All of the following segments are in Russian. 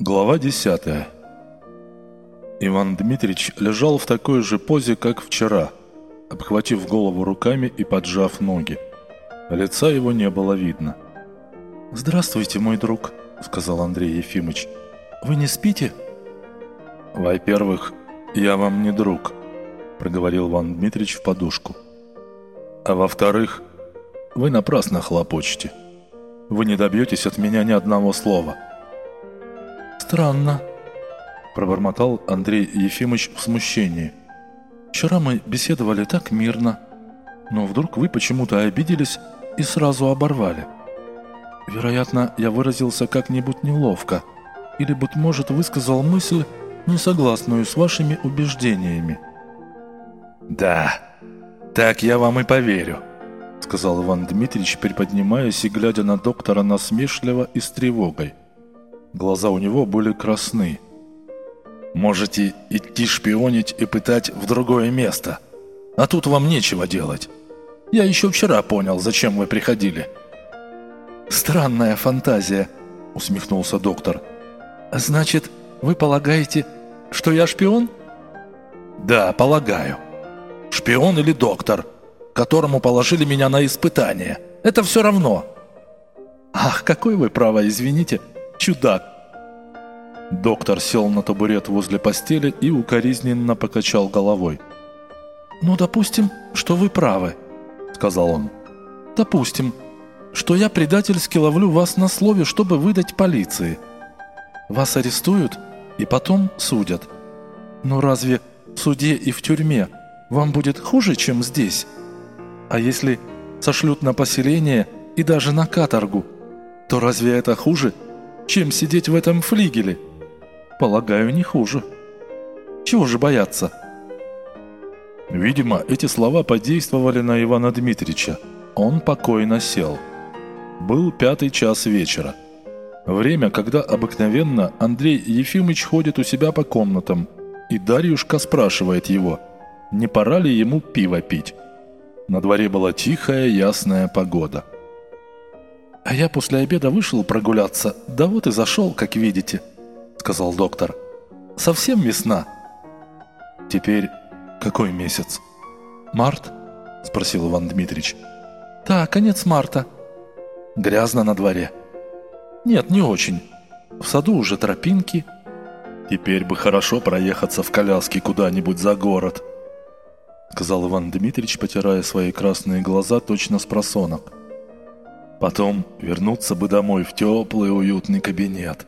Глава 10 Иван Дмитрич лежал в такой же позе, как вчера, обхватив голову руками и поджав ноги. Лица его не было видно. «Здравствуйте, мой друг», — сказал Андрей Ефимыч. «Вы не спите?» «Во-первых, я вам не друг», — проговорил Иван Дмитрич в подушку. «А во-вторых, вы напрасно хлопочете. Вы не добьетесь от меня ни одного слова». «Странно», – пробормотал Андрей Ефимович в смущении. «Вчера мы беседовали так мирно, но вдруг вы почему-то обиделись и сразу оборвали. Вероятно, я выразился как-нибудь неловко, или, быть может, высказал мысль, не согласную с вашими убеждениями». «Да, так я вам и поверю», — сказал Иван Дмитриевич, приподнимаясь и глядя на доктора насмешливо и с тревогой. Глаза у него были красны. «Можете идти шпионить и пытать в другое место. А тут вам нечего делать. Я еще вчера понял, зачем вы приходили». «Странная фантазия», — усмехнулся доктор. «Значит, вы полагаете, что я шпион?» «Да, полагаю. Шпион или доктор, которому положили меня на испытание. Это все равно». «Ах, какой вы право, извините, чудак!» Доктор сел на табурет возле постели и укоризненно покачал головой. «Ну, допустим, что вы правы», — сказал он. «Допустим, что я предательски ловлю вас на слове, чтобы выдать полиции. Вас арестуют и потом судят. Но разве в суде и в тюрьме вам будет хуже, чем здесь? А если сошлют на поселение и даже на каторгу, то разве это хуже, чем сидеть в этом флигеле? Полагаю, не хуже. Чего же бояться? Видимо, эти слова подействовали на Ивана Дмитрича. Он покойно сел. Был пятый час вечера. Время, когда обыкновенно Андрей Ефимович ходит у себя по комнатам, и Дарьюшка спрашивает его, не пора ли ему пиво пить. На дворе была тихая, ясная погода. «А я после обеда вышел прогуляться, да вот и зашел, как видите», — сказал доктор. «Совсем весна». «Теперь какой месяц?» «Март?» — спросил Иван Дмитрич. «Да, конец марта». «Грязно на дворе?» «Нет, не очень. В саду уже тропинки». «Теперь бы хорошо проехаться в коляске куда-нибудь за город», — сказал Иван Дмитрич, потирая свои красные глаза точно с просонок. Потом вернуться бы домой в теплый уютный кабинет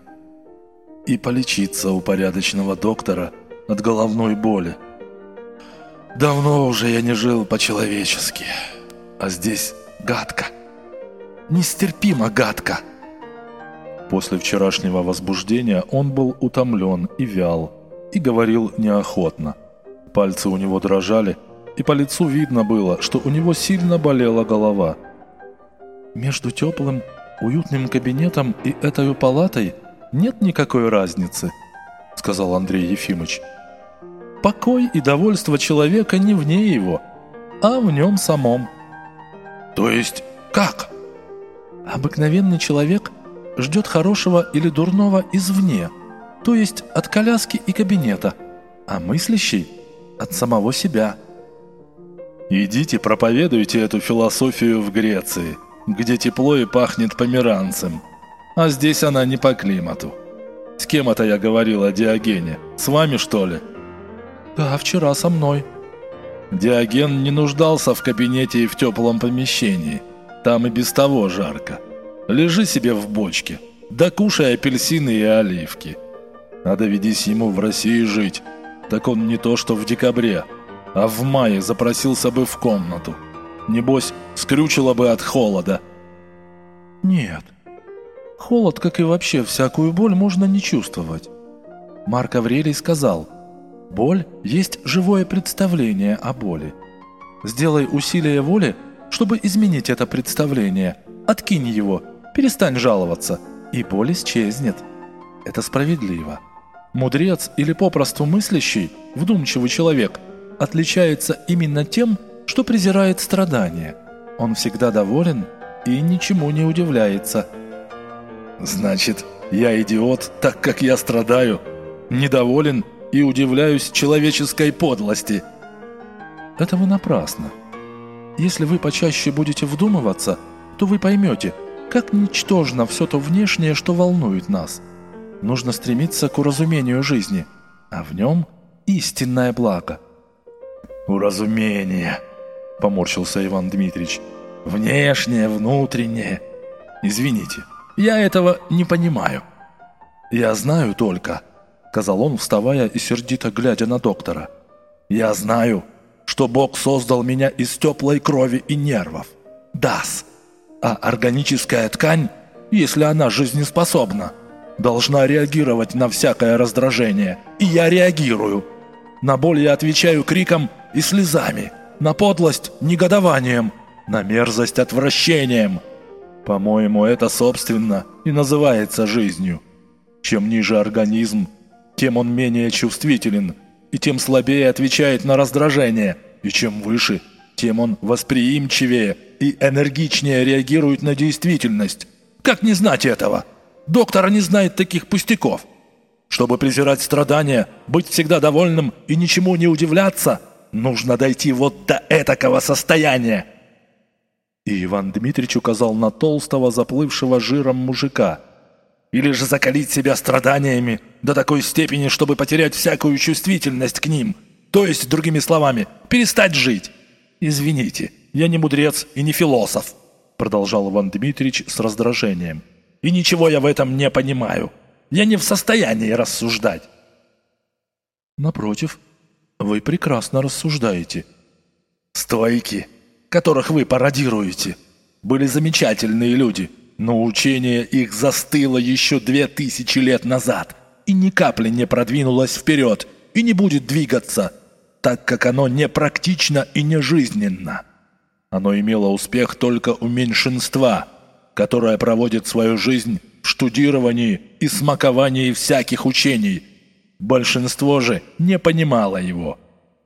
и полечиться у порядочного доктора от головной боли. Давно уже я не жил по-человечески, а здесь гадко, нестерпимо гадко. После вчерашнего возбуждения он был утомлен и вял, и говорил неохотно. Пальцы у него дрожали, и по лицу видно было, что у него сильно болела голова – между теплым, уютным кабинетом и этой палатой нет никакой разницы, сказал Андрей Ефимович. Покой и довольство человека не вне его, а в нем самом. То есть как? Обыкновенный человек ждет хорошего или дурного извне, то есть от коляски и кабинета, а мыслящий – от самого себя. Идите проповедуйте эту философию в Греции – где тепло и пахнет померанцем. А здесь она не по климату. С кем это я говорил о Диогене? С вами, что ли? Да, вчера со мной. Диоген не нуждался в кабинете и в теплом помещении. Там и без того жарко. Лежи себе в бочке, да кушай апельсины и оливки. А доведись ему в России жить, так он не то что в декабре, а в мае запросился бы в комнату. Небось, скрючило бы от холода. Нет. Холод, как и вообще всякую боль, можно не чувствовать. Марк Аврелий сказал, боль есть живое представление о боли. Сделай усилие воли, чтобы изменить это представление. Откинь его, перестань жаловаться, и боль исчезнет. Это справедливо. Мудрец или попросту мыслящий, вдумчивый человек отличается именно тем, что презирает страдания. Он всегда доволен и ничему не удивляется. Значит, я идиот, так как я страдаю, недоволен и удивляюсь человеческой подлости. Это вы напрасно. Если вы почаще будете вдумываться, то вы поймете, как ничтожно все то внешнее, что волнует нас. Нужно стремиться к уразумению жизни, а в нем истинное благо. «Уразумение», — поморщился Иван Дмитриевич. «Внешнее, внутреннее. Извините, я этого не понимаю». «Я знаю только», — сказал он, вставая и сердито глядя на доктора. «Я знаю, что Бог создал меня из теплой крови и нервов. Дас. А органическая ткань, если она жизнеспособна, должна реагировать на всякое раздражение. И я реагирую. На боль я отвечаю криком и слезами, на подлость – негодованием, на мерзость – отвращением. По-моему, это, собственно, и называется жизнью. Чем ниже организм, тем он менее чувствителен, и тем слабее отвечает на раздражение, и чем выше, тем он восприимчивее и энергичнее реагирует на действительность. Как не знать этого? Доктора не знает таких пустяков. Чтобы презирать страдания, быть всегда довольным и ничему не удивляться, нужно дойти вот до этакого состояния. И Иван Дмитрич указал на толстого, заплывшего жиром мужика. Или же закалить себя страданиями до такой степени, чтобы потерять всякую чувствительность к ним. То есть, другими словами, перестать жить. Извините, я не мудрец и не философ, продолжал Иван Дмитрич с раздражением. И ничего я в этом не понимаю. Я не в состоянии рассуждать. Напротив, вы прекрасно рассуждаете. Стойки, которых вы пародируете, были замечательные люди, но учение их застыло еще две тысячи лет назад и ни капли не продвинулось вперед и не будет двигаться, так как оно не практично и не жизненно. Оно имело успех только у меньшинства, которое проводит свою жизнь в штудировании и смаковании всяких учений. Большинство же не понимало его.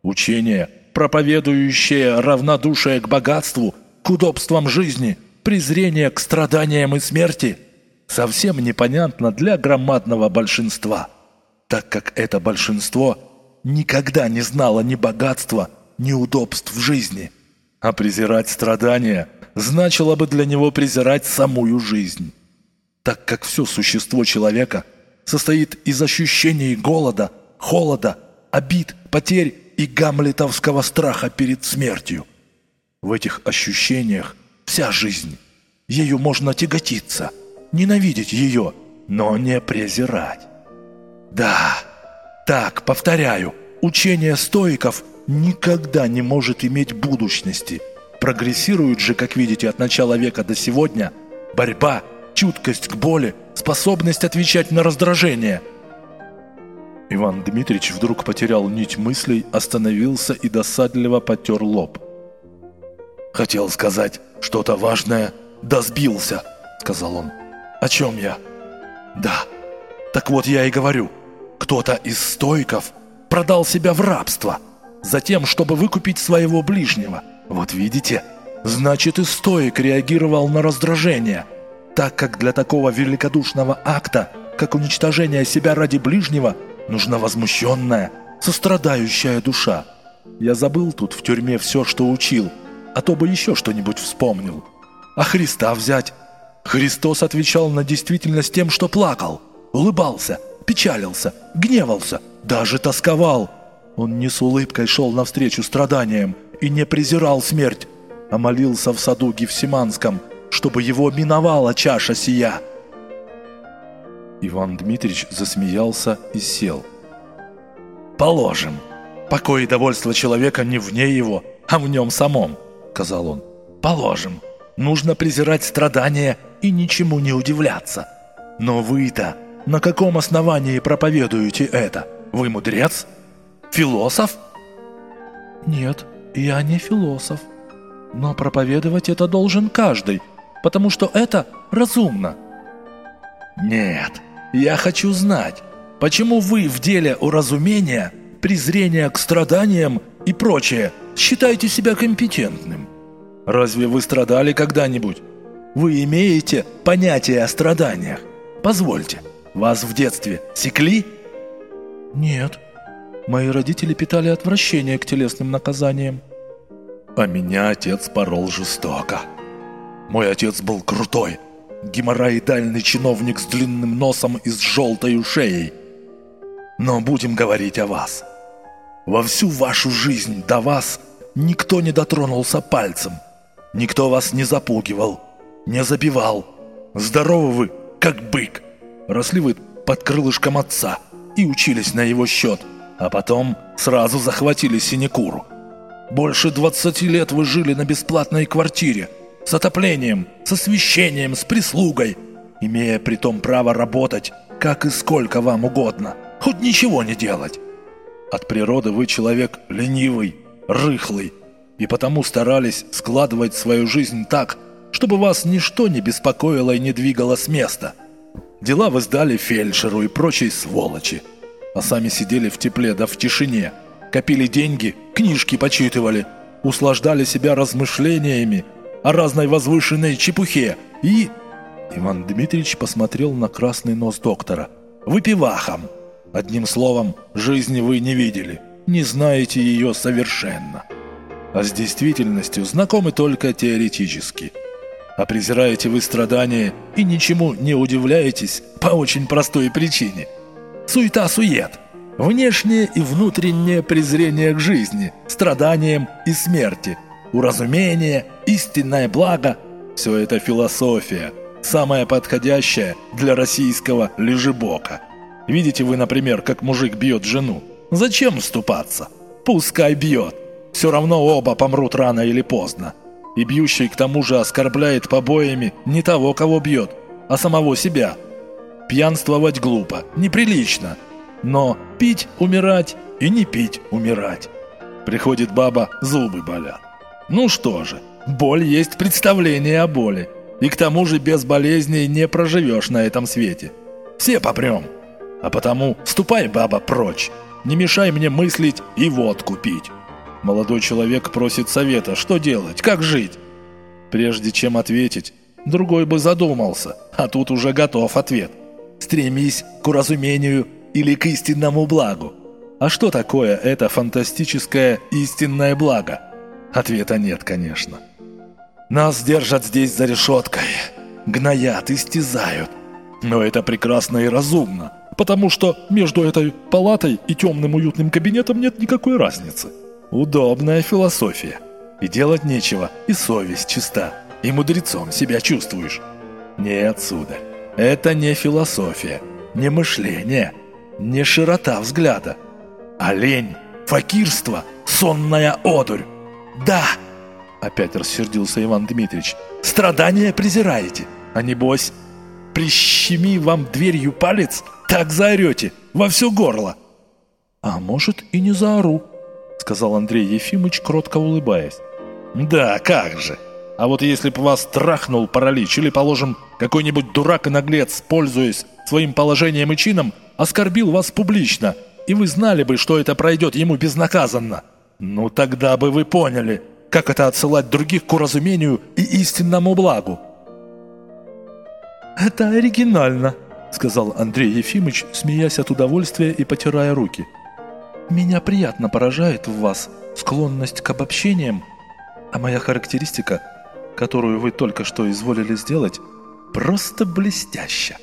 Учение, проповедующее равнодушие к богатству, к удобствам жизни, презрение к страданиям и смерти, совсем непонятно для громадного большинства, так как это большинство никогда не знало ни богатства, ни удобств в жизни. А презирать страдания значило бы для него презирать самую жизнь так как все существо человека состоит из ощущений голода, холода, обид, потерь и гамлетовского страха перед смертью. В этих ощущениях вся жизнь. Ею можно тяготиться, ненавидеть ее, но не презирать. Да, так, повторяю, учение стоиков никогда не может иметь будущности. Прогрессирует же, как видите, от начала века до сегодня борьба – чуткость к боли, способность отвечать на раздражение. Иван Дмитрич вдруг потерял нить мыслей, остановился и досадливо потер лоб. «Хотел сказать что-то важное, да сбился», — сказал он. «О чем я?» «Да, так вот я и говорю. Кто-то из стойков продал себя в рабство, затем, чтобы выкупить своего ближнего. Вот видите? Значит, и стоик реагировал на раздражение» так как для такого великодушного акта, как уничтожение себя ради ближнего, нужна возмущенная, сострадающая душа. Я забыл тут в тюрьме все, что учил, а то бы еще что-нибудь вспомнил. А Христа взять? Христос отвечал на действительность тем, что плакал, улыбался, печалился, гневался, даже тосковал. Он не с улыбкой шел навстречу страданиям и не презирал смерть, а молился в саду Гефсиманском – чтобы его миновала чаша сия!» Иван Дмитрич засмеялся и сел. «Положим, покой и довольство человека не вне его, а в нем самом», — сказал он. «Положим, нужно презирать страдания и ничему не удивляться. Но вы-то на каком основании проповедуете это? Вы мудрец? Философ?» «Нет, я не философ. Но проповедовать это должен каждый, потому что это разумно. Нет, я хочу знать, почему вы в деле уразумения, презрения к страданиям и прочее считаете себя компетентным? Разве вы страдали когда-нибудь? Вы имеете понятие о страданиях? Позвольте, вас в детстве секли?» «Нет. Мои родители питали отвращение к телесным наказаниям». «А меня отец порол жестоко. Мой отец был крутой, геморроидальный чиновник с длинным носом и с желтой шеей. Но будем говорить о вас. Во всю вашу жизнь до вас никто не дотронулся пальцем, никто вас не запугивал, не забивал. Здоровы вы, как бык. Росли вы под крылышком отца и учились на его счет, а потом сразу захватили синекуру. Больше 20 лет вы жили на бесплатной квартире, с отоплением, с освещением, с прислугой, имея при том право работать, как и сколько вам угодно, хоть ничего не делать. От природы вы человек ленивый, рыхлый, и потому старались складывать свою жизнь так, чтобы вас ничто не беспокоило и не двигало с места. Дела вы сдали фельдшеру и прочей сволочи, а сами сидели в тепле да в тишине, копили деньги, книжки почитывали, услаждали себя размышлениями о разной возвышенной чепухе и... Иван Дмитриевич посмотрел на красный нос доктора. «Выпивахом! Одним словом, жизни вы не видели, не знаете ее совершенно. А с действительностью знакомы только теоретически» а презираете вы страдания и ничему не удивляетесь по очень простой причине. Суета-сует. Внешнее и внутреннее презрение к жизни, страданиям и смерти, уразумение, истинное благо – все это философия, самая подходящая для российского лежебока. Видите вы, например, как мужик бьет жену. Зачем вступаться? Пускай бьет. Все равно оба помрут рано или поздно и бьющий к тому же оскорбляет побоями не того, кого бьет, а самого себя. Пьянствовать глупо, неприлично, но пить – умирать и не пить – умирать. Приходит баба, зубы болят. Ну что же, боль есть представление о боли, и к тому же без болезней не проживешь на этом свете. Все попрем. А потому ступай, баба, прочь, не мешай мне мыслить и водку пить. Молодой человек просит совета, что делать, как жить. Прежде чем ответить, другой бы задумался, а тут уже готов ответ. Стремись к уразумению или к истинному благу. А что такое это фантастическое истинное благо? Ответа нет, конечно. Нас держат здесь за решеткой, гноят, истязают. Но это прекрасно и разумно, потому что между этой палатой и темным уютным кабинетом нет никакой разницы. Удобная философия. И делать нечего, и совесть чиста, и мудрецом себя чувствуешь. Нет, сударь, это не философия, не мышление, не широта взгляда, а лень, факирство, сонная одурь. Да, опять рассердился Иван Дмитриевич, страдания презираете, а небось, прищеми вам дверью палец, так заорете во все горло. А может и не заору, — сказал Андрей Ефимыч, кротко улыбаясь. «Да, как же! А вот если бы вас трахнул паралич или, положим, какой-нибудь дурак и наглец, пользуясь своим положением и чином, оскорбил вас публично, и вы знали бы, что это пройдет ему безнаказанно, ну тогда бы вы поняли, как это отсылать других к уразумению и истинному благу». «Это оригинально», — сказал Андрей Ефимыч, смеясь от удовольствия и потирая руки. Меня приятно поражает в вас склонность к обобщениям, а моя характеристика, которую вы только что изволили сделать, просто блестяща.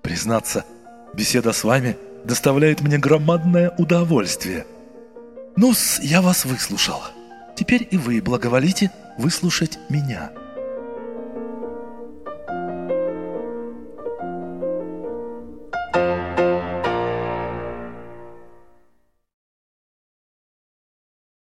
Признаться, беседа с вами доставляет мне громадное удовольствие. Ну я вас выслушал. Теперь и вы благоволите выслушать меня».